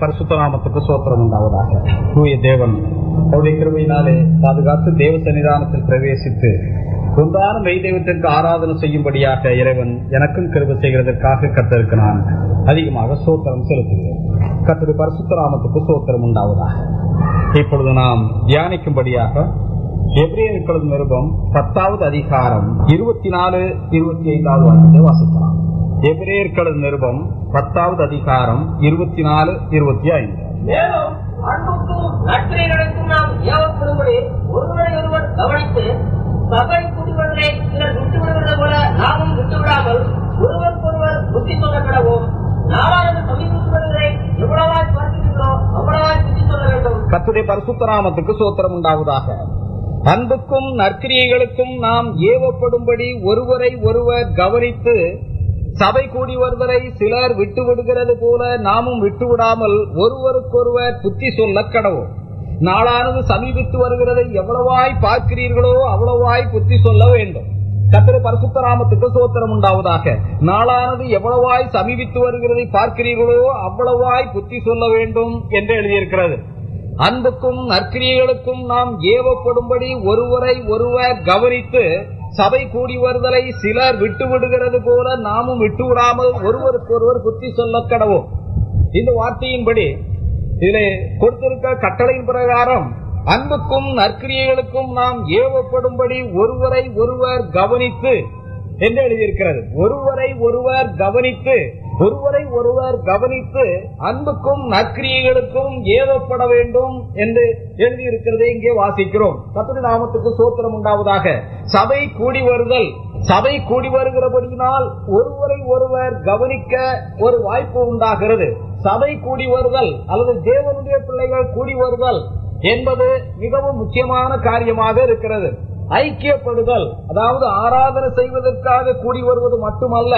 பரிசுத்த நாமத்துக்கு சோத்திரம் உண்டாவதாக. தூய தேவன் அவருடைய கிருமையினாலே பாதுகாத்து தேவ சன்னிதானத்தில் பிரவேசித்து ஒன்றான மெய் தெய்வத்திற்கு ஆராதனை செய்யும்படியாக இறைவன் எனக்கும் கிருபை செய்கிறதற்காக கத்திருக்கு நான் அதிகமாக சோத்திரம் செலுத்துகிறேன். கத்திரி பரிசுத்த நாமத்துக்கு சோத்திரம் உண்டாவதாக. இப்பொழுது நாம் தியானிக்கும்படியாக எப்ரியர்களது நிருபம் பத்தாவது அதிகாரம் இருபத்தி நாலு இருபத்தி ஐந்தாவது வாசிக்கலாம். எபிரேயர்களது நிருபம் பத்தாவது அதிகாரம் இருபத்தி நாலு இருபத்தி ஐந்து மேலும் அன்புக்கும் நற்கிரைகளுக்கும் நாம் ஏவப்படும்படி ஒருவரை ஒருவர் கவனித்து சபை குடிவதை சிலர் விட்டுவிடுவது போல நாமும் விட்டுவிடாமல் ஒருவருக்கொருவர் புத்தி சொல்லப்படவும் நாளாவது சமீபத்துவதை எவ்வளவாய் பார்க்கிறீர்களோ அவ்வளவாய் புத்தி சொல்ல வேண்டும். கத்துடைய பரிசுத்தராமத்துக்கு சோத்திரம் உண்டாவதாக. அன்புக்கும் நற்கிரியைகளுக்கும் நாம் ஏவப்படும்படி ஒருவரை ஒருவர் கவனித்து சபை கூடி வருவதை சிலர் விட்டு விடுகிறது போல நாமும் விட்டு விடாமல் ஒருவருக்கொருவர் புத்தி சொல்ல கடவோம் நாளானது சமீபித்து வருகிறதை எவ்வளவாய் பார்க்கிறீர்களோ அவ்வளவாய் புத்தி சொல்ல வேண்டும். கத்திர பரசுத்தராமத்துக்கு சோத்திரம் உண்டாவதாக. நாளானது எவ்வளவாய் சமீபித்து வருகிறதை பார்க்கிறீர்களோ அவ்வளவாய் புத்தி சொல்ல வேண்டும் என்று எழுதியிருக்கிறது. அன்புக்கும் நற்கிரியர்களுக்கும் நாம் ஏவப்படும்படி ஒருவரை ஒருவர் கவனித்து சபை கூடி வருதலை சிலர் விட்டு விடுகிறது போல நாமும் விட்டு விடாமல் ஒருவருக்கொருவர் புத்தி சொல்ல கடவோம். இந்த வார்த்தையின்படி இதிலே கொடுத்திருக்க கட்டளையின் பிரகாரம் அன்புக்கும் நற்கிரியைகளுக்கும் நாம் ஏவப்படும்படி ஒருவரை ஒருவர் கவனித்து என்று எழுதியிருக்கிறது. ஒருவரை ஒருவர் கவனித்து ஒருவரை ஒருவர் கவனித்து அன்புக்கும் நற்கிரியைகளுக்கும் ஏவப்பட வேண்டும் என்று எழுதியிருக்கிறதை இங்கே வாசிக்கிறோம். கத்திரி நாமத்துக்கு சோத்திரம் உண்டாவதாக. சபை கூடி வருதல். சபை கூடி வருகிறபடியினால் ஒருவரை ஒருவர் கவனிக்க ஒரு வாய்ப்பு உண்டாகிறது. சபை கூடி வருதல் அல்லது தேவனுடைய பிள்ளைகள் கூடி வருதல் என்பது மிகவும் முக்கியமான காரியமாக இருக்கிறது. ஐக்கியப்படுதல் அதாவது ஆராதனை செய்வதற்காக கூடி வருவது மட்டுமல்ல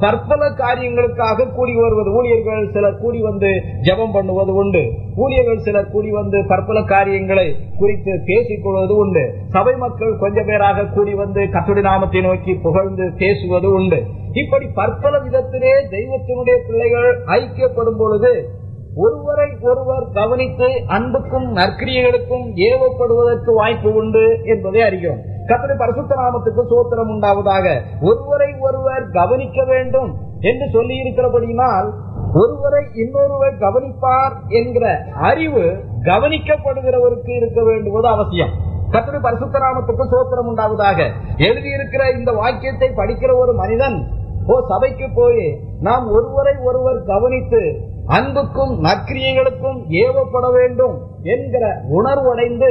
பற்பல காரியங்களுக்காக கூடி வருவது ஊழியர்கள் சிலர் கூடி வந்து ஜெபம் பண்ணுவது உண்டு. ஊழியர்கள் சிலர் கூடி வந்து பற்பல காரியங்களை குறித்து பேசிக் கொள்வது உண்டு. சபை மக்கள் கொஞ்ச பேராக கூடி வந்து கத்துடி நாமத்தை நோக்கி புகழ்ந்து பேசுவது உண்டு. இப்படி பற்பல விதத்திலே தெய்வத்தினுடைய பிள்ளைகள் ஐக்கியப்படும் பொழுது ஒருவரை ஒருவர் கவனித்து அன்புக்கும் நற்கிரியர்களுக்கும் ஏவப்படுவதற்கு வாய்ப்பு உண்டு என்பதை அறிகிறோம். கத்தனை பரிசுத்த நாமத்துக்கு சோத்திரம் உண்டாவதாக. ஒருவரை ஒருவர் கவனிக்க வேண்டும் என்று சொல்லி இருக்கிறபடினால் ஒருவரை இன்னொருவர் கவனிப்பார் என்கிற அறிவு கவனிக்கப்படுகிறவருக்கு இருக்க வேண்டுவது அவசியம். கத்தனை பரிசுத்த நாமத்துக்கு சோத்திரம் உண்டாவதாக. எழுதியிருக்கிற இந்த வாக்கியத்தை படிக்கிற ஒரு மனிதன் ஓ சபைக்கு போய் நாம் ஒருவரை ஒருவர் கவனித்து அன்புக்கும் நற்கிரியைகளுக்கும் ஏவப்பட வேண்டும் என்கிற உணர்வடைந்து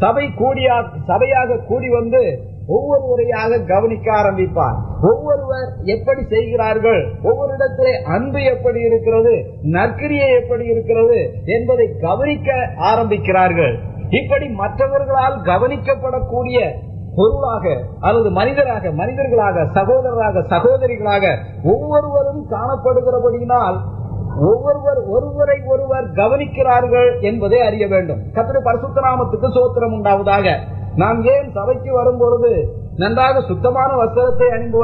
சபை கூடியா சபையாக கூடி வந்து ஒவ்வொருவரையாக கவனிக்க ஆரம்பிப்பார். ஒவ்வொருவர் எப்படி செய்கிறார்கள்? ஒவ்வொரு இடத்திலே அன்பு எப்படி இருக்கிறது? நற்கிரியை எப்படி இருக்கிறது? என்பதை கவனிக்க ஆரம்பிக்கிறார்கள். இப்படி மற்றவர்களால் கவனிக்கப்படக்கூடிய பொருளாக அல்லது மனிதராக மனிதர்களாக சகோதரராக சகோதரிகளாக ஒவ்வொருவரும் காணப்படுகிறபடியினால் ஒவ்வொருவர் ஒருவரை ஒருவர் கவனிக்கிறார்கள் என்பதை அறிய வேண்டும். கத்திரி பரசுத்தராமத்துக்கு சோத்திரம் உண்டாவதாக. நாம் ஏன் சபைக்கு வரும் பொழுது நன்றாக சுத்தமான வஸ்திரத்தை அணிந்து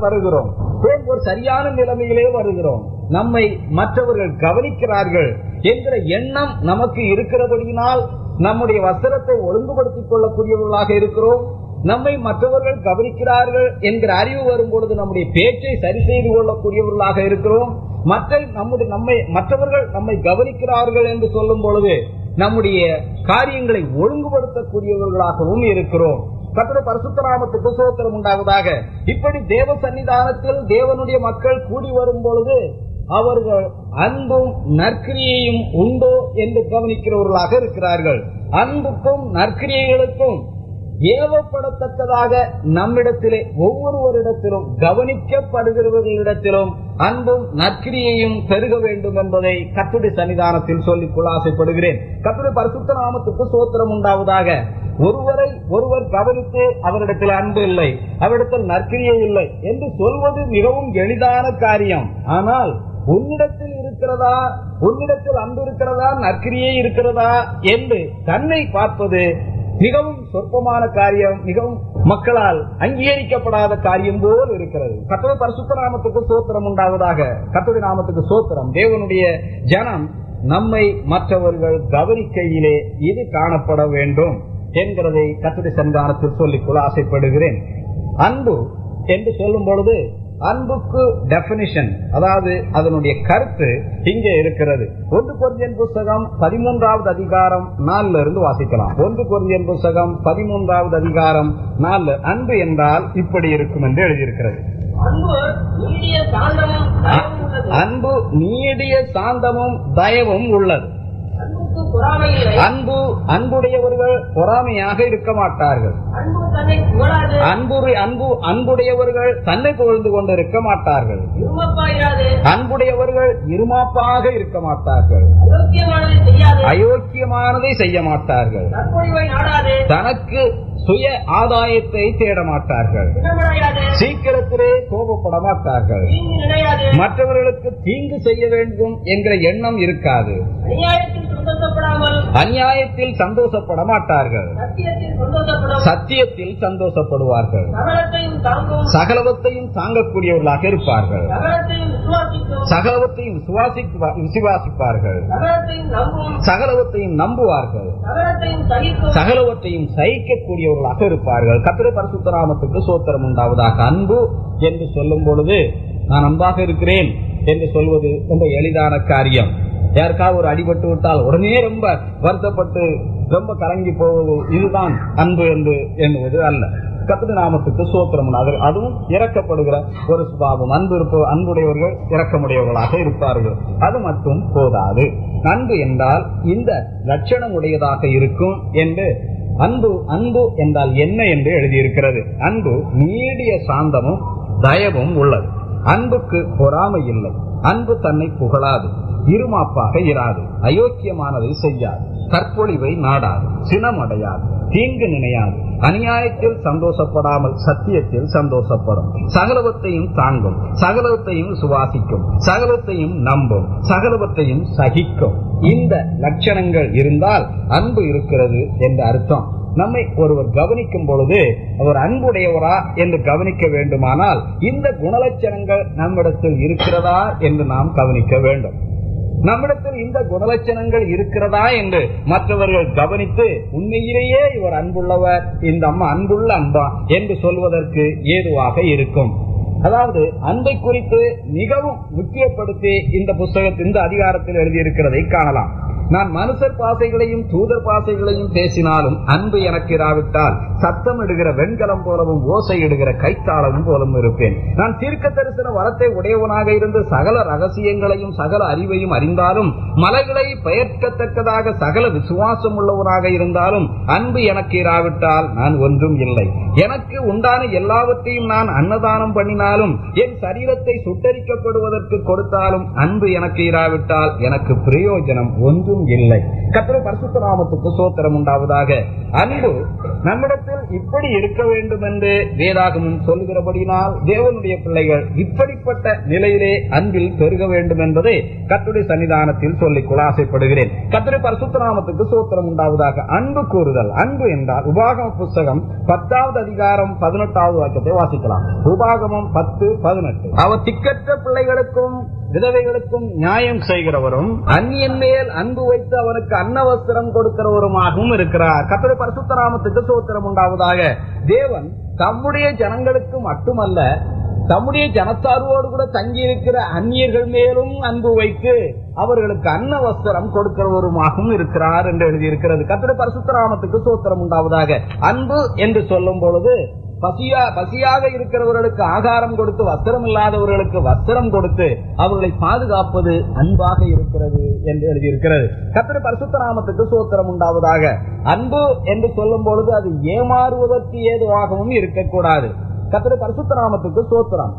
வருகிறோம்? ஏன் ஒரு சரியான நிலைமையிலே வருகிறோம்? நம்மை மற்றவர்கள் கவனிக்கிறார்கள் என்கிற எண்ணம் நமக்கு இருக்கிறபடியினால் நம்முடைய வஸ்திரத்தை ஒழுங்குபடுத்திக் கொள்ளக்கூடியவர்களாக இருக்கிறோம். நம்மை மற்றவர்கள் கவனிக்கிறார்கள் என்கிற அறிவு வரும் பொழுது நம்முடைய பேச்சை சரி செய்து கொள்ளக்கூடியவர்களாக இருக்கிறோம். மற்ற நம்முடைய நம்மை மற்றவர்கள் நம்மை கவனிக்கிறார்கள் என்று சொல்லும் பொழுது நம்முடைய காரியங்களை ஒழுங்குபடுத்தக்கூடியவர்களாகவும் இருக்கிறோம். கத்திர பரசுத்தராமத்துக்கு சோத்திரம் உண்டாவதாக. இப்படி தேவ சன்னிதானத்தில் தேவனுடைய மக்கள் கூடி வரும் பொழுது அவர்கள் அன்பும் நற்கிரியையும் உண்டோ என்று கவனிக்கிறவர்களாக இருக்கிறார்கள். அன்புக்கும் நற்கிரியைகளுக்கும் ஏவப்படத்தக்கதாக நம்மிடத்திலே ஒவ்வொருவரிடத்திலும் கவனிக்கப்படுகிறவர்களிடத்திலும் அன்பும் நற்கிரியையும் பெருக வேண்டும் என்பதை கத்துடி சன்னிதானத்தில் சொல்லிக் கொள்ள ஆசைப்படுகிறேன். கத்துடைய பரிசுத்த நாமத்துக்கு சோத்திரம் உண்டாவதாக. ஒருவரை ஒருவர் கவனித்து அவரிடத்தில் அன்பு இல்லை அவரிடத்தில் நற்கிரியை இல்லை என்று சொல்வது மிகவும் எளிதான காரியம். ஆனால் உன்னிடத்தில் இருக்கிறதா உன்னிடத்தில் அன்பு இருக்கிறதா நற்கிரியே இருக்கிறதா என்று தன்னை பார்ப்பது மிகவும் சொற்பமான காரியம் மிகவும் மக்களால் அங்கீகரிக்கப்படாத காரியம் போல் இருக்கிறது. கத்தோட பரிசுத்த நாமத்துக்கு சோத்திரம் உண்டாவதாக கத்தோட நாமத்துக்கு சோத்திரம். தேவனுடைய ஜனம் நம்மை மற்றவர்கள் கவனிக்கையிலே இது காணப்பட வேண்டும் என்கிறதை கத்தோட சந்தானத்தில் சொல்லிக்கொள்ள ஆசைப்படுகிறேன். அன்பு என்று சொல்லும் பொழுது அன்புக்கு டெபினிஷன் அதாவது அதனுடைய கருத்து இங்கே இருக்கிறது. ஒன்று கொரிந்தியன் புஸ்தகம் பதிமூன்றாவது அதிகாரம் நாலுல இருந்து வாசிக்கலாம். ஒன்று கொரிந்தியன் புஸ்தகம் பதிமூன்றாவது அதிகாரம் நாலு அன்பு என்றால் இப்படி இருக்கும் என்று எழுதியிருக்கிறது. அன்பு நீடிய சாந்தமும் தயவும் உள்ளது. அன்பு அன்புடையவர்கள் பொறாமையாக இருக்க மாட்டார்கள். அன்பு அன்பு அன்பு அன்புடையவர்கள் தன்னை புகழ்ந்து கொண்டு இருக்க மாட்டார்கள். அன்புடையவர்கள் இருமாப்பாக இருக்க மாட்டார்கள். அயோக்கியமானதை செய்ய மாட்டார்கள். தனக்கு சுய ஆதாயத்தை தேட மாட்டார்கள். சீக்கிரத்திலே கோபப்பட மாட்டார்கள். மற்றவர்களுக்கு தீங்கு செய்ய வேண்டும் என்கிற எண்ணம் இருக்காது. அநியாயத்தில் சந்தோஷப்பட மாட்டார்கள் சத்தியத்தில் சந்தோஷப்படுவார்கள். சகலவத்தையும் தாங்கக்கூடியவர்களாக இருப்பார்கள். சகலவத்தையும் விசுவாசிப்பார்கள். சகலவத்தையும் நம்புவார்கள். சகலவற்றையும் சகிக்கக்கூடியவர்களாக இருப்பார்கள். கத்திர பரிசுத்தராமத்துக்கு சோத்திரம் உண்டாவதாக அன்பு என்று சொல்லும் பொழுது நான் அன்பாக இருக்கிறேன் என்று சொல்வது ரொம்ப எளிதான காரியம். யாருக்காவது ஒரு அடிபட்டு விட்டால் உடனே ரொம்ப வருத்தப்பட்டு ரொம்ப கலங்கி போவது இதுதான் அன்பு என்று எண்ணுவது அல்ல. கத்திர நாமத்துக்கு சோத்திரம் அதுவும் இறக்கப்படுகிற ஒரு சுபாவம். அன்பு இருப்ப அன்புடையவர்கள் இறக்கமுடையவர்களாக இருப்பார்கள். அது மட்டும் போதாது. அன்பு என்றால் இந்த லட்சணம் உடையதாக இருக்கும் என்று அன்பு அன்பு என்றால் என்ன என்று எழுதியிருக்கிறது. அன்பு நீடிய சாந்தமும் தயவும் உள்ளது. அன்புக்கு பொறாமை இல்லை. அன்பு தன்னை புகழாது. இருமாப்பாக இராது. அயோக்கியமானதை செய்யாது. தற்பொழிவை நாடாது. சினமடையாது. தீங்கு நினையாது. அநியாயத்தில் சந்தோஷப்படாமல் சத்தியத்தில் சந்தோஷப்படும். சகலவத்தையும் தாங்கும். சகலவத்தையும் சுவாசிக்கும். சகலத்தையும் நம்பும். சகலவத்தையும் சகிக்கும். இந்த லட்சணங்கள் இருந்தால் அன்பு இருக்கிறது என்ற அர்த்தம். நம்மை ஒருவர் கவனிக்கும் பொழுது அவர் அன்புடையவரா என்று கவனிக்க வேண்டுமானால் இந்த குணலட்சணங்கள் நம்மிடத்தில் இருக்கிறதா என்று நாம் கவனிக்க வேண்டும். நம்மிடத்தில் இந்த குணலட்சணங்கள் இருக்கிறதா என்று மற்றவர்கள் கவனித்து உண்மையிலேயே இவர் அன்புள்ளவர் இந்த அம்மா அன்புள்ள அன்பா என்று சொல்வதற்கு ஏதுவாக இருக்கும். அதாவது அன்பை குறித்து மிகவும் முக்கியப்படுத்தி இந்த புஸ்தகத்தில் இந்த அதிகாரத்தில் எழுதியிருக்கிறதை காணலாம். நான் மனுஷர் பாசைகளையும் தூதர் பாசைகளையும் பேசினாலும் அன்பு எனக்கு இராவிட்டால் சத்தம் இடுகிற வெண்கலம் போலவும் ஓசை இடுகிற கைத்தாளமும் போலவும் இருப்பேன். நான் தீர்க்க தரிசன வரத்தை உடையவனாக இருந்து சகல ரகசியங்களையும் சகல அறிவையும் அறிந்தாலும் மலைகளை பெயர்க்கத்தக்கதாக சகல விசுவாசம் உள்ளவனாக இருந்தாலும் அன்பு எனக்கு இராவிட்டால் நான் ஒன்றும் இல்லை. எனக்கு உண்டான எல்லாவற்றையும் நான் அன்னதானம் பண்ணினாலும் என் சரீரத்தை சுட்டரிக்கப்படுவதற்கு கொடுத்தாலும் அன்பு எனக்கு இராவிட்டால் எனக்கு பிரயோஜனம் ஒன்றும் ஒன்றும் இல்லை கத்திரை பரிசுத்தராமத்துக்கு சோத்திரம் உண்டாவதாக. அன்பு நம்மிடத்தில் இப்படி இருக்க வேண்டும் என்று வேதாகமும் சொல்கிறபடினால் தேவனுடைய பிள்ளைகள் இப்படிப்பட்ட நிலையிலே அன்பில் பெருக வேண்டும் என்பதை கத்துடைய சன்னிதானத்தில் சொல்லிக்கொள்ள ஆசைப்படுகிறேன். கத்திரை பரிசுத்தராமத்துக்கு சோத்திரம் உண்டாவதாக அன்பு கூறுதல். அன்பு என்றால் உபாகம புஸ்தகம் பத்தாவது அதிகாரம் பதினெட்டாவது வாக்கியத்தை வாசிக்கலாம். உபாகமம் பத்து பதினெட்டு. அவர் திக்கற்ற பிள்ளைகளுக்கும் விதவைகளுக்கும் நியாயம் செய்கிறவரும் அந்நியன் மேல் அன்பு வைத்து அவனுக்கு அன்னவஸ்திரம் கொடுக்கிறவருமாகவும் இருக்கிறார். கத்தோட பரசுத்தராமத்துக்கு சோத்திரம் உண்டாவதாக. தேவன் தம்முடைய ஜனங்களுக்கு மட்டுமல்ல தம்முடைய ஜனத்தாரோடு கூட தங்கி இருக்கிற அந்நியர்கள் மேலும் அன்பு வைத்து அவர்களுக்கு அன்ன வஸ்திரம் கொடுக்கிறவருமாகவும் இருக்கிறார் என்று எழுதியிருக்கிறது. கத்திர பரசுத்தராமத்துக்கு சோத்திரம் உண்டாவதாக. அன்பு என்று சொல்லும் பொழுது பசியா பசியாக இருக்கிறவர்களுக்கு ஆகாரம் கொடுத்து வஸ்திரம் இல்லாதவர்களுக்கு வஸ்திரம் கொடுத்து அவர்களை பாதுகாப்பது அன்பாக இருக்கிறது என்று எழுதியிருக்கிறது. கத்திர பரிசுத்த நாமத்துக்கு சோத்திரம் உண்டாவதாக. அன்பு என்று சொல்லும் பொழுது அது ஏமாறுவதற்கு ஏதுவாகவும் இருக்கக்கூடாது. கத்திர பரிசுத்த நாமத்துக்கு சோத்திரம்.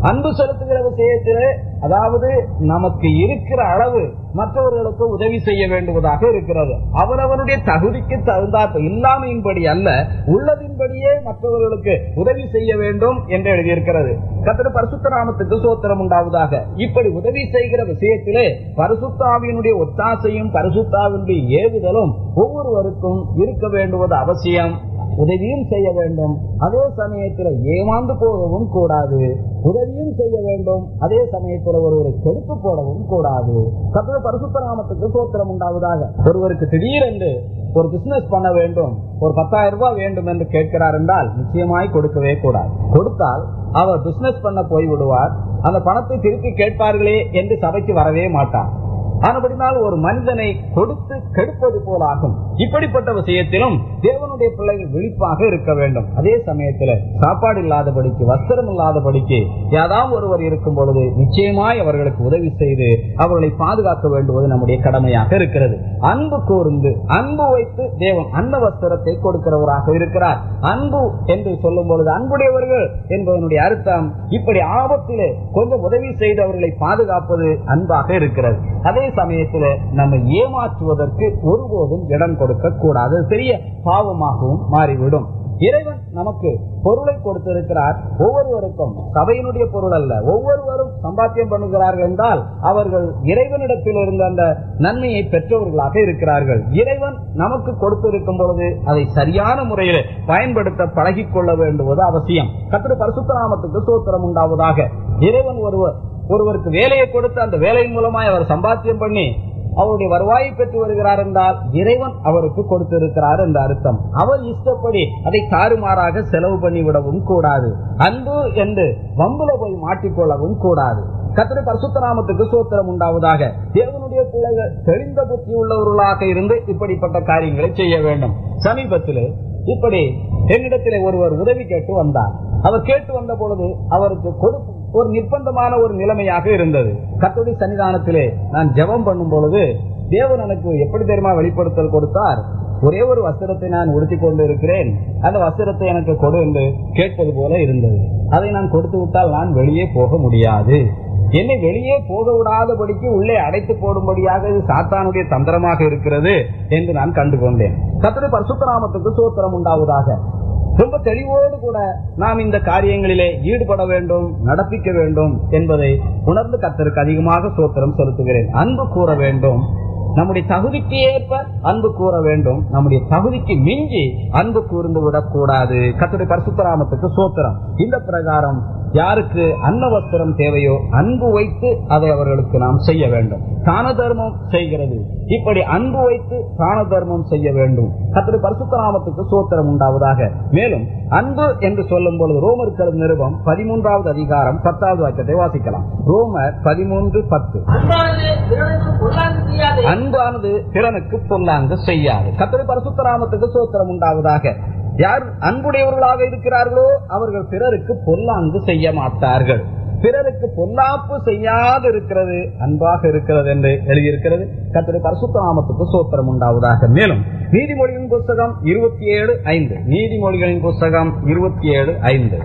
அன்பு செலுத்துகிற விஷயத்திலே அதாவது நமக்கு இருக்கிற அளவு மற்றவர்களுக்கு உதவி செய்ய வேண்டுவதாக இருக்கிறது. அவரவருடைய தகுதிக்கு தகுந்தாற்ப இல்லாமையின்படி அல்ல உள்ளதின்படியே மற்றவர்களுக்கு உதவி செய்ய வேண்டும் என்று எழுதியிருக்கிறது. கத்திர பரிசுத்தராமத்துக்கு சோத்திரம் உண்டாவதாக. இப்படி உதவி செய்கிற விஷயத்திலே பரிசுத்தாவினுடைய ஒத்தாசையும் பரிசுத்தாவினுடைய ஏவுதலும் ஒவ்வொருவருக்கும் இருக்க வேண்டுவது அவசியம். உதவியும் செய்ய வேண்டும். அதே சமயத்தில் ஏமாந்து போகவும் கூடாது. உதவியும் செய்ய வேண்டும். அதே சமயத்தில் ஒருவரை கெடுத்து போடவும் கூடாது. கத்திர பரிசுத்தராமத்துக்கு சோத்திரம் உண்டாவதாக. ஒருவருக்கு திடீரென்று ஒரு பிசினஸ் பண்ண வேண்டும். ஒரு பத்தாயிரம் ரூபாய் வேண்டும் என்று கேட்கிறார் என்றால் நிச்சயமாய் கொடுக்கவே கூடாது. கொடுத்தால் அவர் பிசினஸ் பண்ண போய் விடுவார் அந்த பணத்தை திருப்பி கேட்பார்களே என்று சபைக்கு வரவே மாட்டார். ஆனபடினால் ஒரு மனிதனை கொடுத்து கெடுப்பது போலாகும். இப்படிப்பட்ட விஷயத்திலும் தேவனுடைய பிள்ளைகள் விழிப்பாக இருக்க வேண்டும். அதே சமயத்தில் சாப்பாடு இல்லாதபடிக்கு வஸ்திரம் இல்லாதபடிக்கு யாராவது ஒருவர் இருக்கும் பொழுது நிச்சயமாய் அவர்களுக்கு உதவி செய்து அவர்களை பாதுகாக்க வேண்டுவது நம்முடைய கடமையாக இருக்கிறது. அன்பு கூர்ந்து அன்பு வைத்து தேவன் அந்த வஸ்திரத்தை கொடுக்கிறவராக இருக்கிறார். அன்பு என்று சொல்லும் பொழுது அன்புடையவர்கள் என்பதனுடைய அர்த்தம் இப்படி ஆபத்திலே கொஞ்சம் உதவி செய்து அவர்களை பாதுகாப்பது அன்பாக இருக்கிறது. அதே சமயத்துல நம்ம ஏமாற்றுவதற்கு ஒருபோதும் இடம் கொடுக்க கூடாது. பெரிய பாவமாகவும் மாறிவிடும். இறைவன் நமக்கு பொருளை கொடுத்திருக்கிறார். ஒவ்வொருவருக்கும் சபையினுடைய பொருள் அல்ல. ஒவ்வொருவரும் சம்பாத்தியம் பண்ணுகிறார்கள் என்றால் அவர்கள் இறைவனிடத்தில் இருந்த அந்த நன்மையை பெற்றவர்களாக இருக்கிறார்கள். இறைவன் நமக்கு கொடுத்திருக்கும் பொழுது அதை சரியான முறையில் பயன்படுத்த பழகிக் கொள்ள வேண்டுவது அவசியம். கத்திர பரசுத்தராமத்துக்கு சோத்திரம் உண்டாவதாக. இறைவன் ஒருவர் ஒருவருக்கு வேலையை கொடுத்து அந்த வேலையின் மூலமாய் அவர் சம்பாத்தியம் பண்ணி அவருடைய வருவாயை பெற்று வருகிறார் என்றால் இறைவன் அவருக்கு கொடுத்திருக்கிறார் என்ற அர்த்தம். அவர் இஷ்டப்படி அதை தாறுமாறாக செலவு பண்ணிவிடவும் கூடாது. அன்பு என்று வம்புல போய் மாட்டிக்கொள்ளவும் கூடாது. கத்திரி பரிசுத்தராமத்துக்கு சோத்திரம் உண்டாவதாக. தேவனுடைய பிள்ளைகள் தெளிந்த புத்தி உள்ளவர்களாக இருந்து இப்படிப்பட்ட காரியங்களை செய்ய வேண்டும். சமீபத்தில் இப்படி என்னிடத்திலே ஒருவர் உதவி கேட்டு வந்தார். அவர் கேட்டு வந்த பொழுது அவருக்கு கொடுக்கும் ஒரு நிர்பந்தமான ஒரு நிலைமையாக இருந்தது. கத்தோடி சன்னிதானத்திலே நான் ஜபம் பண்ணும் பொழுது தேவன் எனக்கு எப்படி தெரியுமா வெளிப்படுத்தல் கொடுத்தார்? ஒரே ஒரு வஸ்திரத்தை நான் உடுத்தி கொண்டு இருக்கிறேன் அந்த வஸ்திரத்தை எனக்கு கொடு என்று கேட்பது போல இருந்தது. அதை நான் கொடுத்து விட்டால் நான் வெளியே போக முடியாது. என்னை வெளியே போக விடாதபடிக்கு உள்ளே அடைத்து போடும்படியாக இது சாத்தானுடைய தந்திரமாக இருக்கிறது என்று நான் கண்டுகொண்டேன். கத்திரி பரசுத்தராமத்துக்கு சோத்திரம் உண்டாவதாக. ரொம்ப தெளிவோடு கூட நாம் இந்த காரியங்களிலே ஈடுபட வேண்டும் நடப்பிக்க வேண்டும் என்பதை உணர்ந்து கத்தருக்கு அதிகமாக சோத்திரம் செலுத்துகிறேன். அன்பு கூற வேண்டும். நம்முடைய தகுதிக்கு ஏற்ப அன்பு கூற வேண்டும். நம்முடைய தகுதிக்கு மிஞ்சி அன்பு கூர்ந்து விடக்கூடாது. கத்துடைய பரிசுத்தராமத்துக்கு சோத்திரம். இந்த பிரகாரம் யாருக்கு அன்ன வஸ்திரம் தேவையோ அன்பு வைத்து அதை அவர்களுக்கு நாம் செய்ய வேண்டும். தான தர்மம் செய்கிறது. இப்படி அன்பு வைத்து தான தர்மம் செய்ய வேண்டும். கத்திரி பரிசுத்தராமத்துக்கு சோத்திரம் உண்டாவதாக. மேலும் அன்பு என்று சொல்லும் பொழுது ரோமர்கள் நிருபம் பதிமூன்றாவது அதிகாரம் பத்தாவது வாக்கியத்தை வாசிக்கலாம். ரோமர் பதிமூன்று பத்து. அன்பானது பிறனுக்கு பொல்லாங்கு செய்யாது. கத்திரி பரசுத்தராமத்துக்கு சோத்திரம் உண்டாவதாக. யார் அன்புடையவர்களாக இருக்கிறார்களோ அவர்கள் பிறருக்கு பொல்லாங்கு செய்ய மாட்டார்கள். பிறருக்கு பொல்லாப்பு செய்யாது இருக்கிறது அன்பாக இருக்கிறது என்று எழுதியிருக்கிறது. கத்திரி பரசுத்தராமத்துக்கு சோத்திரம் உண்டாவதாக. மேலும் நீதிமொழியின் புஸ்தகம் இருபத்தி ஏழு ஐந்து. நீதிமொழிகளின் புஸ்தகம் இருபத்தி ஏழு ஐந்து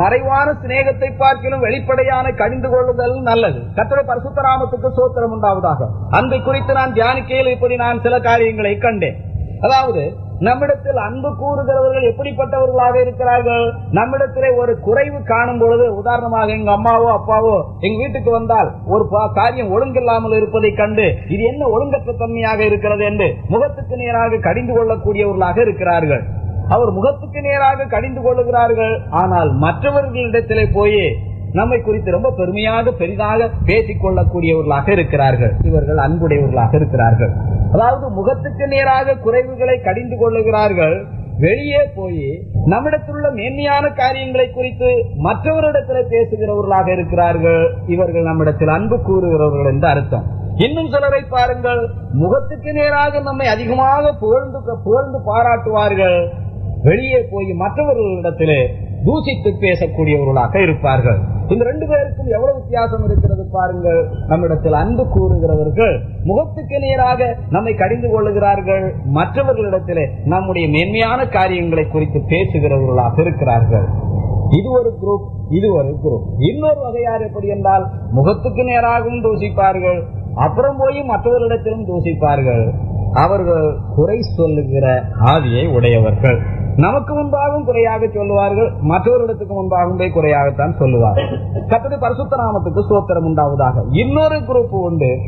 மறைவான சிநேகத்தை பார்த்தும் வெளிப்படையான கடிந்து கொள்ளுதல் பார்க்கிலும் வெளிப்படையான கடிந்து கொள்ளுதல் நல்லது. கத்திர பரசுத்தராமத்துக்கு சோத்திரம் உண்டாவதாக. அன்பை குறித்து நான் தியானிக்கையில் இப்படி நான் சில காரியங்களை கண்டேன். அதாவது நம்மிடத்தில் அன்பு கூறுகிறவர்கள் எப்படிப்பட்டவர்களாக இருக்கிறார்கள்? நம்மிடத்திலே ஒரு குறைவு காணும் பொழுது உதாரணமாக எங்க அம்மாவோ அப்பாவோ எங்க வீட்டுக்கு வந்தால் ஒரு காரியம் ஒழுங்கில்லாமல் இருப்பதை கண்டு இது என்ன ஒழுங்கற்ற தன்மையாக இருக்கிறது என்று முகத்துக்கு நேராக கடிந்து கொள்ளக்கூடியவர்களாக இருக்கிறார்கள். அவர் முகத்துக்கு நேராக கடிந்து கொள்ளுகிறார்கள். ஆனால் மற்றவர்களிடத்திலே போய் நம்மை குறித்து ரொம்ப பெருமையாக பெரிதாக பேசிக் கொள்ளக்கூடியவர்களாக இருக்கிறார்கள். இவர்கள் அன்புடையவர்களாக இருக்கிறார்கள். அதாவது முகத்துக்கு நேராக குறைவுகளை கடிந்து கொள்ளுகிறார்கள். வெளியே போய் நம்மிடத்துள்ள மேன்மையான காரியங்களை குறித்து மற்றவரிடத்தில் பேசுகிறவர்களாக இருக்கிறார்கள். இவர்கள் நம்மிடத்தில் அன்பு கூறுகிறவர்கள் என்று அர்த்தம். இன்னும் சிலரை பாருங்கள். முகத்துக்கு நேராக நம்மை அதிகமாக புகழ்ந்து புகழ்ந்து பாராட்டுவார்கள். வெளியே போய் மற்றவர்களிடத்திலே தூசித்து பேசக்கூடியவர்களாக இருப்பார்கள். இந்த ரெண்டு பேருக்கும் எவ்வளவு வித்தியாசம் இருக்கிறது பாருங்கள். நம்மிடத்தில் அன்பு கூறுகிறவர்கள் முகத்துக்கு நேராக நம்மை கடிந்து கொள்ளுகிறார்கள். மற்றவர்களிடத்திலே நம்முடைய மேன்மையான காரியங்களை குறித்து பேசுகிறவர்களாக இருக்கிறார்கள். இது ஒரு குரூப் இது ஒரு குரூப் இன்னொரு வகையார் எப்படி என்றால் முகத்துக்கு நேராகவும் தூசிப்பார்கள் அப்புறம் போய் மற்றவர்களிடத்திலும் தூசிப்பார்கள். அவர்கள் குறை சொல்லுகிற ஆவியை உடையவர்கள். நமக்கு முன்பாகவும் குறையாக சொல்லுவார்கள் மற்றவரிடத்துக்கு முன்பாகவும் போய் குறையாகத்தான் சொல்லுவார்கள். கத்தடி பரிசுத்த நாமத்துக்கு சோத்திரம் உண்டாவதாக. இன்னொரு குரூப் உண்டு.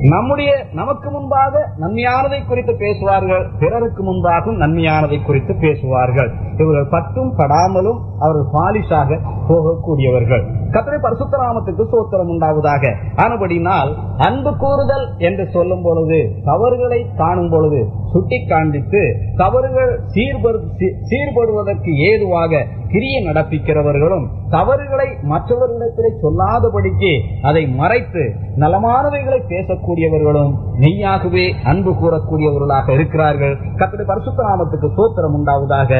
நம்முடைய நமக்கு முன்பாக நன்மையானதை குறித்து பேசுவார்கள் பிறருக்கு முன்பாகவும் நன்மையானதை குறித்து பேசுவார்கள். இவர்கள் பட்டும் படாமலும் அவர்கள் பாலிஷாக போகக்கூடியவர்கள். கத்தனை பரிசுத்தராமத்துக்கு சோத்திரம் உண்டாவதாக. ஆனபடினால் அன்பு கூறுதல் என்று சொல்லும் பொழுது தவறுகளை காணும் பொழுது சுட்டி காண்பித்து தவறுகள் சீர்படுவதற்கு ஏதுவாக கிரியை நடப்பிக்கிறவர்களும் தவறுகளை மற்றவர்களிடத்திலே சொல்லாதபடிக்கு அதை மறைத்து நலமானவைகளை பேசக்கூடியவர்களும் மெய்யாகவே அன்பு கூறக்கூடியவர்களாக இருக்கிறார்கள். கத்தனை பரிசுத்தராமத்துக்கு சோத்திரம் உண்டாவதாக.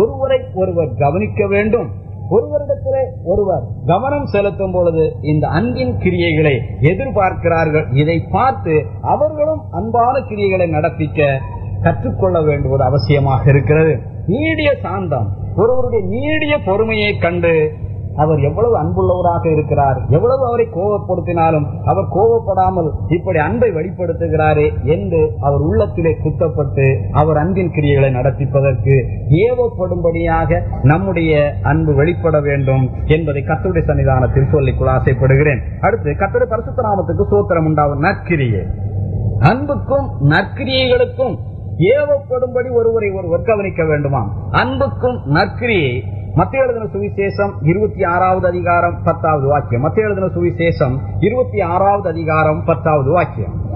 ஒருவரை ஒருவர் கவனிக்கவே வேண்டும். ஒருவரிடத்திலே ஒருவர் கவனம் செலுத்தும் பொழுது இந்த அன்பின் கிரியைகளை எதிர்பார்க்கிறார்கள். இதை பார்த்து அவர்களும் அன்பான கிரியைகளை நடப்பிக்க கற்றுக்கொள்ள வேண்டுவது அவசியமாக இருக்கிறது. நீடிய சாந்தம். ஒருவருடைய நீடிய பொறுமையை கண்டு அவர் எவ்வளவு அன்புள்ளவராக இருக்கிறார் எவ்வளவு அவரை கோபப்படுத்தினாலும் அவர் கோபப்படாமல் இப்படி அன்பை வெளிப்படுத்துகிறாரே என்று அவர் உள்ளத்திலே குத்தப்பட்டு அவர் அன்பின் கிரியைகளை நடத்திப்பதற்கு ஏவப்படும்படியாக நம்முடைய அன்பு வெளிப்பட வேண்டும் என்பதை கத்துடைய சன்னிதானத்தில் சொல்லிக்கொள்ள ஆசைப்படுகிறேன். அடுத்து கத்துடைய பரிசுத்த நாமத்துக்கு சோத்திரம் உண்டாகும் நற்கிரியை. அன்புக்கும் நற்கிரியைகளுக்கும் ஏவப்படும்படி ஒருவரை ஒருவர் கவனிக்க வேண்டுமாம். அன்புக்கும் நற்கிரியை மத்திய எழுதின சுவிசேஷம் இருபத்தி ஆறாவது அதிகாரம் பத்தாவது வாக்கியம். மத்திய எழுதின சுவிசேஷம் இருபத்தி ஆறாவது அதிகாரம் பத்தாவது வாக்கியம்.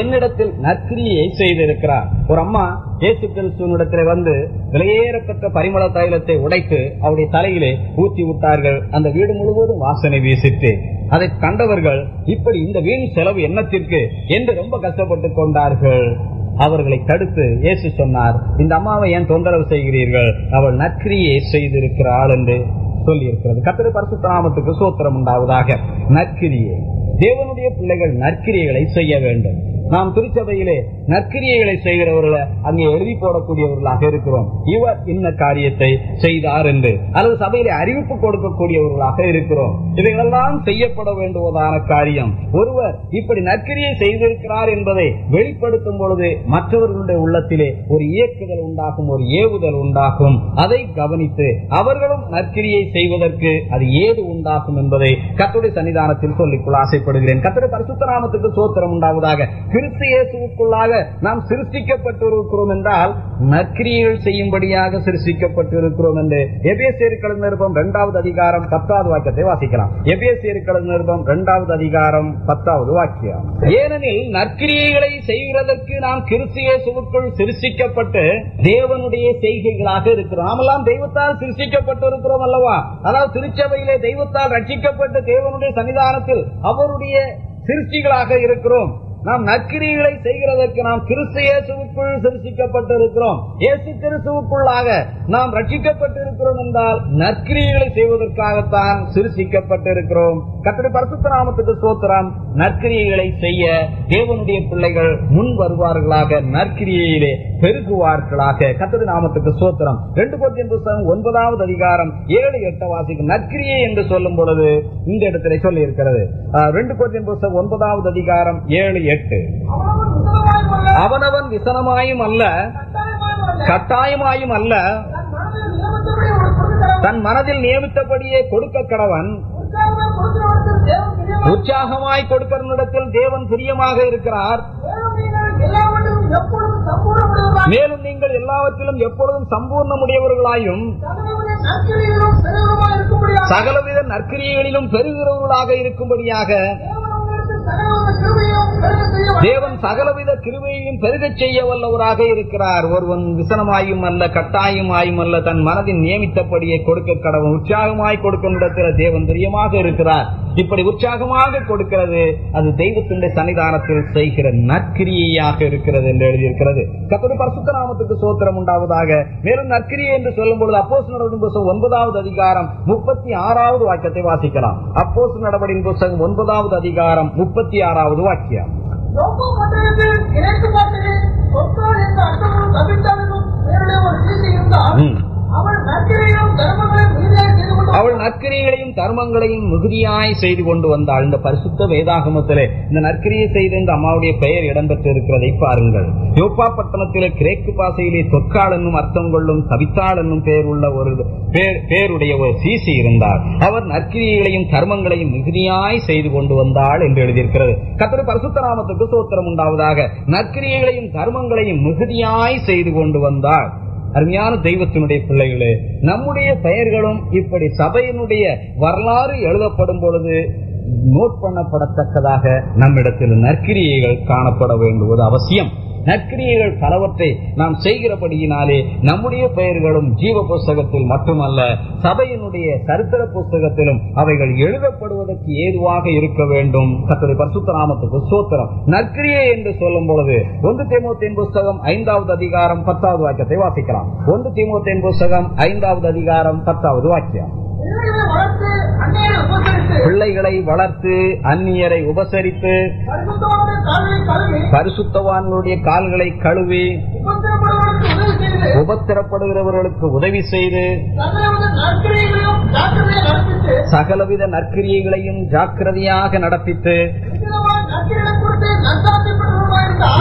என்னிடத்தில் நற்கிரியை செய்திருக்கிறார். ஒரு அம்மா இயேசு கிறிஸ்துவனிடத்திலே வந்து விலையேறப்பட்ட பரிமள தைலத்தை உடைத்து அவருடைய தலையிலே ஊற்றி விட்டார்கள். அந்த வீடு முழுவதும் வாசனை வீசிட்டு அதை கண்டவர்கள் இப்படி இந்த வீண் செலவு என்னத்திற்கு என்று ரொம்ப கஷ்டப்பட்டு கொண்டார்கள். அவர்களை தடுத்து இயேசு சொன்னார் இந்த அம்மாவை ஏன் தொந்தரவு செய்கிறீர்கள்? அவள் நற்கிரியை செய்திருக்கிறாள் என்று சொல்லி இருக்கிறது கத்திர பரிசுத்த சூத்திரம் உண்டாவதாக. நற்கிரியை. தேவனுடைய பிள்ளைகள் நற்கிரியைகளை செய்ய வேண்டும். நாம் திருச்சபையிலே நற்கிரியைகளை செய்கிறவர்களை அங்கே எழுதி போடக்கூடியவர்களாக இருக்கிறோம். இவர் இன்ன காரியத்தை செய்தார் என்று. அல்லது சபையிலே அறிவிப்பு கொடுக்கக்கூடியவர்களாக இருக்கிறோம். இவைகளெல்லாம் செய்யப்பட வேண்டுவதான காரியம். ஒருவர் இப்படி நற்கிரியை செய்திருக்கிறார் என்பதை வெளிப்படுத்தும் பொழுது மற்றவர்களுடைய உள்ளத்திலே ஒரு இயக்குதல் உண்டாகும் ஒரு ஏவுதல் உண்டாகும். அதை கவனித்து அவர்களும் நற்கிரியை செய்வதற்கு அது ஏது உண்டாகும் என்பதை கத்துடைய சன்னிதானத்தில் சொல்லிக்கொள்ள ஆசைப்படுகிறேன் கத்திர பரிசுத்த நாமத்துக்கு சோத்திரம் உண்டாவதாக. கிறிஸ்து இயேசுக்குள்ளாக நாம் சிருஷ்டிக்கப்பட்டிருக்கிறோம் என்றால் நற்கிரியைகள் செய்யும்படியாக சிருஷ்டிக்கப்பட்டிருக்கிறோம் என்று எபேசியர் நிருபம் இரண்டாவது அதிகாரம் பத்தாவது வாக்கியத்தை வாசிக்கலாம். எபேசியர் நிருபம் இரண்டாவது அதிகாரம் பத்தாவது வாக்கியம். ஏனெனில் நற்கிரியைகளை செய்கிறதற்கு நாம் கிறிஸ்து இயேசுவுக்குள் சிருஷ்டிக்கப்பட்டு தேவனுடைய செய்கைகளாக இருக்கிறோம். நாமெல்லாம் தெய்வத்தால் சிருஷ்டிக்கப்பட்டிருக்கிறோம் அல்லவா? அதாவது திருச்சபையிலே தெய்வத்தால் ரட்சிக்கப்பட்டு தேவனுடைய சன்னிதானத்தில் அவருடைய சிருஷ்டிகளாக இருக்கிறோம். நாம் நக்கிரிகளை செய்கிறதற்கு நாம் கிறிஸ்து இயேசுக்குள் சிருஷிக்கப்பட்டிருக்கிறோம் இயேசு கிறிஸ்துவுக்குள்ளாக நாம் ரட்சிக்கப்பட்டிருக்கிறோம் என்றால் நற்கிரிகளை செய்வதற்காகத்தான் சிருஷிக்கப்பட்டிருக்கிறோம் கத்திரி பரிசுத்த நாமத்துக்கு சோத்திரம் நற்கிரிகளை செய்ய தேவனுடைய பிள்ளைகள் முன் வருவார்களாக நற்கிரியிலே. பெருகுவார்களாக. கத்தது நாமத்துக்கு சோத்திரம் ரெண்டு கோத்தின் புத்தகம் ஒன்பதாவது அதிகாரம் ஏழு எட்டு வாசிக்கும் நற்கிரியை என்று சொல்லும் பொழுது இந்த இடத்திலே சொல்லி இருக்கிறது ஆஹ், ரெண்டு கோத்தின் புத்தகம் ஒன்பதாவது அதிகாரம் ஏழு எட்டு. அவனவன் விசனமாயும் அல்ல, கட்டாயமாயும் அல்ல, தன் மனதில் நியமித்தபடியே கொடுக்க கடவன். உற்சாகமாய் கொடுக்கிறவனுக்கு தேவன் தேவன் பிரியமாக இருக்கிறார். மேலும் நீங்கள் எல்லாவற்றிலும் எப்பொழுதும் சம்பூர்ணமுடையவர்களாயும் சகலவித நற்கிரியைகளிலும் பெறுகிறவர்களாக இருக்கும்படியாக சகலவித நற்கிரியைகளிலும் பெருகிறவர்களாக இருக்கும்படியாக தேவன் சகலவித கிருமையையும் பெருகச் செய்ய வல்லவராக இருக்கிறார். ஒருவன் விசனமாயும் அல்ல கட்டாயமாயும் அல்ல தன் மனதின் நியமித்தபடியே கொடுக்க கடவுள் உற்சாகமாய் கொடுக்கும் இடத்தில் தேவன் பிரியமாக இருக்கிறார். இப்படி உற்சாகமாக கொடுக்கிறது அது தெய்வத்தினுடைய சன்னிதானத்தில் செய்கிற நற்கிரியையாக இருக்கிறது என்று எழுதியிருக்கிறது. கத்தோட பரசுத்தராமத்துக்கு சோத்திரம் உண்டாவதாக. மேலும் நற்கிரியை என்று சொல்லும் பொழுது அப்போஸ் நடவடின் புத்தகம் ஒன்பதாவது அதிகாரம் முப்பத்தி ஆறாவது வாக்கியத்தை வாசிக்கலாம். அப்போஸ் நடவடின் புத்தகம் ஒன்பதாவது அதிகாரம் முப்பத்தி ஆறாவது வாக்கியம் இணைத்து பார்த்ததில் சொற்கள் என்ற அர்த்தமும் தவிர்த்தாலும் வேறுடைய ஒரு செய்தி இருந்தால் ம். அவள் தர்மங்களையும் செய்து கொண்டு நற்கிரியைகளையும் தர்மங்களையும் மிகுதியாய் செய்து கொண்டு வந்தாள். இந்த பரிசுத்த வேதாகமத்திலே இந்த நற்கிரியை செய்த இந்த அம்மாவுடைய பெயர் இடம்பெற்றிருக்கிறதை பாருங்கள். யோப்பா பட்டணத்திலே கிரேக்கு பாசையிலே தொற்கால் என்னும் அர்த்தம் கொள்ளும் கவித்தாள் என்னும் பெயர் உள்ள ஒரு பேர் பேருடைய ஒரு சீசி இருந்தார். அவர் நற்கிரியைகளையும் தர்மங்களையும் மிகுதியாய் செய்து கொண்டு வந்தாள் என்று எழுதியிருக்கிறது. கத்திர பரிசுத்த நாமத்துக்கு சோத்திரம் உண்டாவதாக. நற்கிரியைகளையும் தர்மங்களையும் மிகுதியாய் செய்து கொண்டு வந்தாள் அருமையான தெய்வத்தினுடைய பிள்ளைகளே நம்முடைய பெயர்களும் இப்படி சபையினுடைய வரலாறு எழுதப்படும் பொழுது நோட் பண்ணப்படத்தக்கதாக நம்மிடத்தில் நற்கிரியைகள் காணப்பட வேண்டுவது அவசியம். நற்கிரியைகள் பலவற்றை நாம் செய்கிறபடியினாலே நம்முடைய பெயர்களும் ஜீவ புஸ்தகத்தில் மட்டுமல்ல சபையினுடைய சரித்திர புஸ்தகத்திலும் அவைகள் எழுதப்படுவதற்கு ஏதுவாக இருக்க வேண்டும். கத்தரை பரசுத்தராமத்துக்கு சோத்திரம் நற்கிரியை என்று சொல்லும் பொழுது ஒன்று தேமுத்தின் புஸ்தகம் ஐந்தாவது அதிகாரம் பத்தாவது வாக்கியத்தை வாசிக்கலாம். ஒன்று தேமுத்தின் புஸ்தகம் ஐந்தாவது அதிகாரம் பத்தாவது வாக்கியம். பிள்ளைகளை வளர்த்து அந்நியரை உபசரித்து பரிசுத்தவான்களுடைய கால்களை கழுவி உபத்திரப்படுகிறவர்களுக்கு உதவி செய்து சகலவித நற்கிரியைகளையும் ஜாக்கிரதையாக நடப்பித்து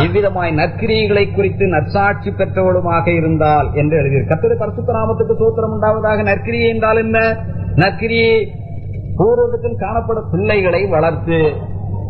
இவ்விதமாய் நற்கிரியைகளை குறித்து நற்சாட்சி பெற்றவளுமாக இருந்தால் என்று எழுதியிருக்கு. கத்திர பரிசுத்த நாமத்துக்கு சூத்திரம் உண்டாவதாக நற்கிரியை என்றால் என்ன? நற்கிரியை பூர்வத்தில் காணப்படும் பிள்ளைகளை வளர்த்து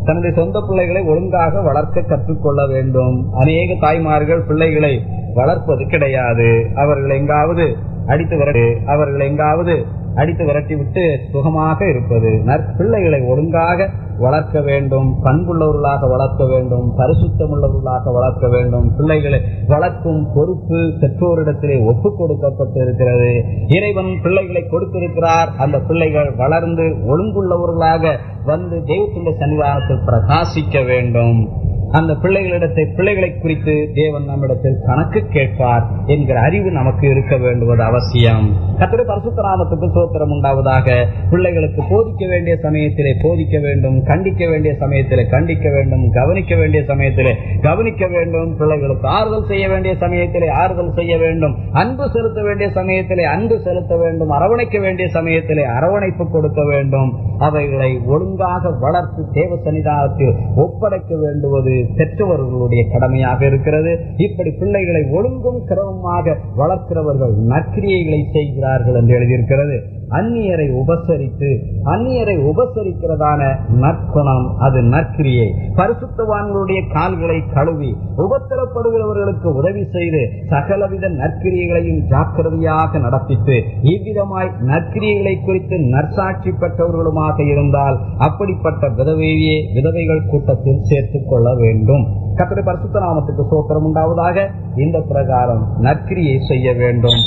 தன்னுடைய சொந்த பிள்ளைகளை ஒழுங்காக வளர்க்க கற்றுக்கொள்ள வேண்டும். அநேக தாய்மார்கள் பிள்ளைகளை வளர்ப்பது கிடையாது. அவர்கள் எங்காவது அடித்து வர அவர்கள் எங்காவது அடித்து விரட்டி விட்டு சுகமாக இருப்பது. நற்பிள்ளைகளை ஒழுங்காக வளர்க்க வேண்டும் பண்புள்ளவர்களாக வளர்க்க வேண்டும் பரிசுத்தமுள்ளவர்களாக வளர்க்க வேண்டும். பிள்ளைகளை வளர்க்கும் பொறுப்பு பெற்றோரிடத்திலே ஒப்புக் கொடுக்கப்பட்டு இருக்கிறது இறைவன் பிள்ளைகளை கொடுத்திருக்கிறார். அந்த பிள்ளைகள் வளர்ந்து ஒழுங்குள்ளவர்களாக வந்து தெய்வத்துடைய சன்னிதானத்தில் பிரகாசிக்க வேண்டும். அந்த பிள்ளைகளிடத்தை பிள்ளைகளை குறித்து தேவன் நம்மிடத்தில் கணக்கு கேட்பார் என்கிற அறிவு நமக்கு இருக்க வேண்டுவது அவசியம். கத்திர பரசுத்தராமத்துக்கு சோத்திரம் உண்டாவதாக பிள்ளைகளுக்கு போதிக்க வேண்டிய சமயத்திலே போதிக்க வேண்டும் கண்டிக்க வேண்டிய சமயத்திலே கண்டிக்க வேண்டும் கவனிக்க வேண்டிய சமயத்திலே கவனிக்க வேண்டும் பிள்ளைகளுக்கு ஆறுதல் செய்ய வேண்டிய சமயத்திலே ஆறுதல் செய்ய வேண்டும் அன்பு செலுத்த வேண்டிய சமயத்திலே அன்பு செலுத்த வேண்டும் அரவணைக்க வேண்டிய சமயத்திலே அரவணைப்பு கொடுக்க வேண்டும். அவைகளை ஒழுங்காக வளர்த்து தேவ சன்னிதானத்தில் ஒப்படைக்க வேண்டுவது பெற்றவர்களுடைய கடமையாக இருக்கிறது. இப்படி பிள்ளைகளை ஒழுங்கும் கிரமமாக வளர்க்கிறவர்கள் நற்கிரியைகளை செய்கிறார்கள் என்று எழுதியிருக்கிறது. அந்நியரை உபசரித்து அந்நியரை உபசரிக்கிறதான நற்குணம் அது நற்கிரியை. பரிசுத்தவான்களுடைய கால்களை கழுவி உபத்திரப்படுகிறவர்களுக்கு உதவி செய்து சகலவித நற்கிரியைகளையும் ஜாக்கிரதையாக நடப்பித்து இவ்விதமாய் நற்கிரியைகளை குறித்து நற்சாட்சி பெற்றவர்களுமாக இருந்தால் அப்படிப்பட்ட விதவையே விதவைகள் கூட்டத்தில் சேர்த்துக் கொள்ள வேண்டும். கத்திர பரிசுத்த நாமத்துக்கு சோத்திரம் உண்டாவதாக இந்த பிரகாரம் நற்கிரியை செய்ய வேண்டும்.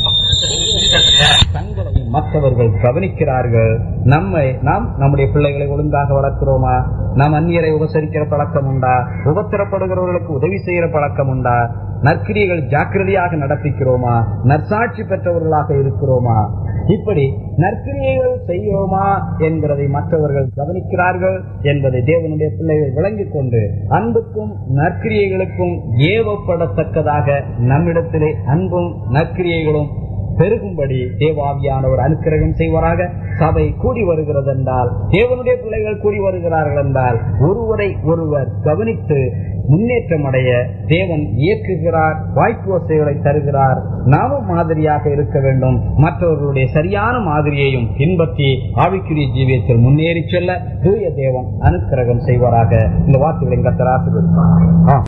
தங்களை மற்றவர்கள் கவனிக்கிறார்கள். நம்மை நாம் நம்முடைய பிள்ளைகளை ஒழுங்காக வளர்க்கிறோமா? நாம் அந்நியரை உபசரிக்கிற பழக்கம் உண்டா? உபத்திரப்படுகிறவர்களுக்கு உதவி செய்கிற பழக்கம் உண்டா? நற்கிரியர்கள் ஜாக்கிரதையாக நடப்பிக்கிறோமா? நற்சாட்சி பெற்றவர்களாக இருக்கிறோமா? இப்படி நற்கிரியைகள் செய்யோமா என்கிறதை மற்றவர்கள் கவனிக்கிறார்கள் என்பதை தேவனுடைய பிள்ளைகள் விளங்கிக் கொண்டு அன்புக்கும் நற்கிரியைகளுக்கும் ஏவப்படத்தக்கதாக நம்மிடத்திலே அன்பும் நற்கிரியைகளும் பெருகும்படி தேவாவியானவர் அனுக்கிரகம் செய்வாராக. சபை கூடி வருகிறது என்றால் தேவனுடைய பிள்ளைகள் கூடி வருகிறார்கள் என்றால் ஒருவரை ஒருவர் கவனித்து முன்னேற்றம் அடைய தேவன் இயக்குகிறார் வாய்ப்பு வசதிகளை தருகிறார். நாமும் மாதிரியாக இருக்க வேண்டும். மற்றவர்களுடைய சரியான மாதிரியையும் பின்பற்றி ஆவிக்குரிய ஜீவியத்தில் முன்னேறி செல்ல தூய தேவன் அனுக்கிரகம் செய்வராக. இந்த வார்த்தைகளை கத்தராசு